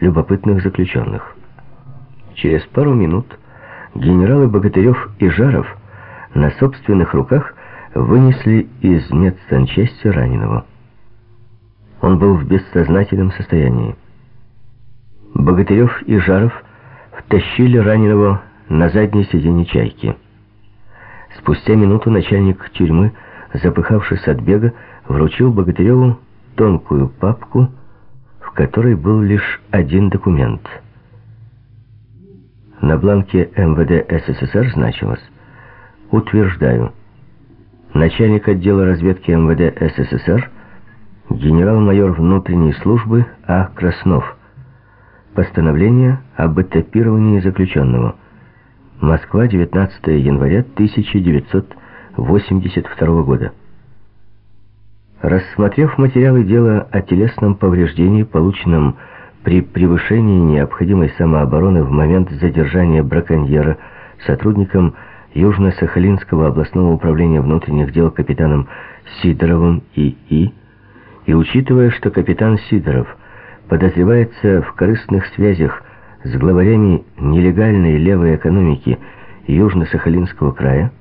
любопытных заключенных. Через пару минут генералы Богатырев и Жаров на собственных руках вынесли из медсанчасти раненого. Он был в бессознательном состоянии. Богатырев и Жаров втащили раненого на заднее сиденье чайки. Спустя минуту начальник тюрьмы, запыхавшись от бега, вручил Богатыреву тонкую папку, которой был лишь один документ. На бланке МВД СССР значилось «Утверждаю». Начальник отдела разведки МВД СССР генерал-майор внутренней службы А. Краснов. Постановление об этапировании заключенного. Москва, 19 января 1982 года. Рассмотрев материалы дела о телесном повреждении, полученном при превышении необходимой самообороны в момент задержания браконьера сотрудником Южно-Сахалинского областного управления внутренних дел капитаном Сидоровым И.И., и учитывая, что капитан Сидоров подозревается в корыстных связях с главарями нелегальной левой экономики Южно-Сахалинского края,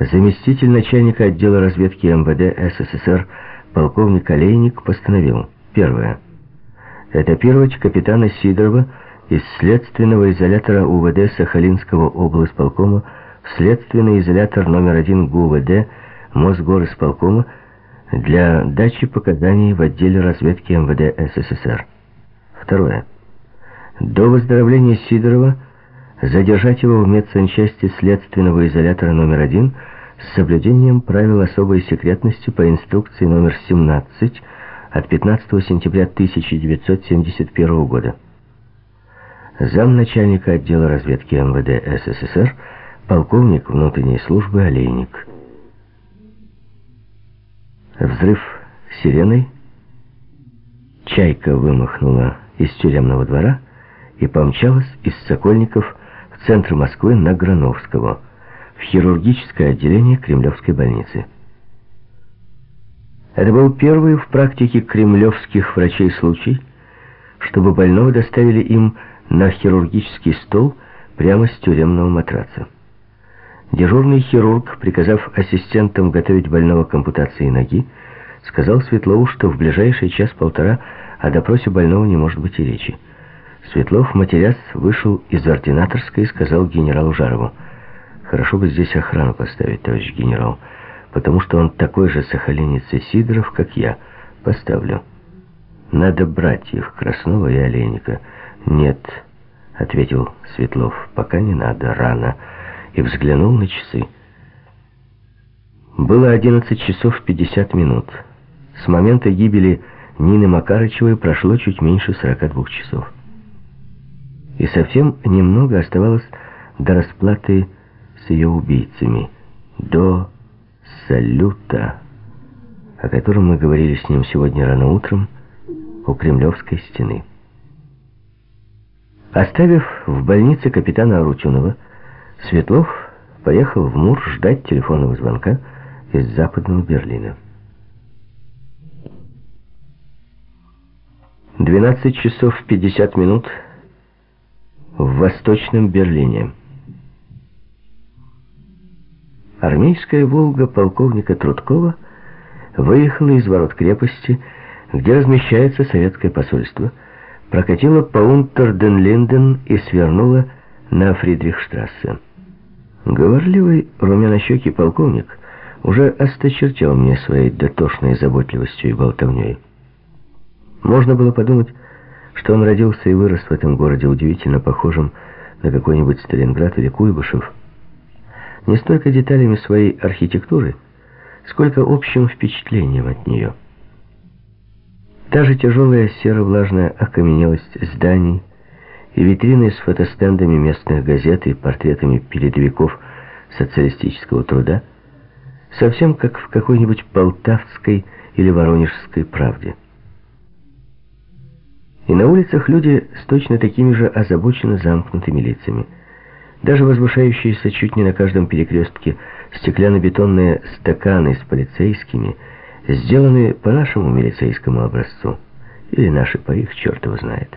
заместитель начальника отдела разведки МВД СССР полковник Олейник постановил первое. Этапировать капитана Сидорова из следственного изолятора УВД Сахалинского облсполкома в следственный изолятор номер один ГУВД Мосгорисполкома для дачи показаний в отделе разведки МВД СССР. Второе. До выздоровления Сидорова задержать его в медсанчасти следственного изолятора номер один с соблюдением правил особой секретности по инструкции номер 17 от 15 сентября 1971 года. Замначальника отдела разведки МВД СССР, полковник внутренней службы Олейник. Взрыв сиреной. Чайка вымахнула из тюремного двора и помчалась из Сокольников центр Москвы на Грановского, в хирургическое отделение Кремлевской больницы. Это был первый в практике кремлевских врачей случай, чтобы больного доставили им на хирургический стол прямо с тюремного матраца. Дежурный хирург, приказав ассистентам готовить больного к ампутации ноги, сказал Светлову, что в ближайший час-полтора о допросе больного не может быть и речи. Светлов, матерясь, вышел из ординаторской и сказал генералу Жарову, «Хорошо бы здесь охрану поставить, товарищ генерал, потому что он такой же сахалинец и Сидоров, как я. Поставлю». «Надо брать их, Краснова и Олейника». «Нет», — ответил Светлов, — «пока не надо, рано» и взглянул на часы. Было 11 часов 50 минут. С момента гибели Нины Макарычевой прошло чуть меньше 42 часов. И совсем немного оставалось до расплаты с ее убийцами, до салюта, о котором мы говорили с ним сегодня рано утром у Кремлевской стены. Оставив в больнице капитана Арутюнова, Светлов поехал в Мур ждать телефонного звонка из западного Берлина. 12 часов 50 минут в Восточном Берлине. Армейская «Волга» полковника Трудкова выехала из ворот крепости, где размещается советское посольство, прокатила по Унтерден-Линден и свернула на Фридрихштрассе. Говорливый румянощекий полковник уже осточертел мне своей дотошной заботливостью и болтовней. Можно было подумать, что он родился и вырос в этом городе, удивительно похожем на какой-нибудь Сталинград или Куйбышев. Не столько деталями своей архитектуры, сколько общим впечатлением от нее. Та же тяжелая серо-влажная окаменелость зданий, и витрины с фотостендами местных газет и портретами передовиков социалистического труда, совсем как в какой-нибудь полтавской или воронежской правде. И на улицах люди с точно такими же озабоченно замкнутыми лицами. Даже возвышающиеся чуть не на каждом перекрестке стеклянно-бетонные стаканы с полицейскими сделаны по нашему милицейскому образцу. Или наши по их, черт его знает.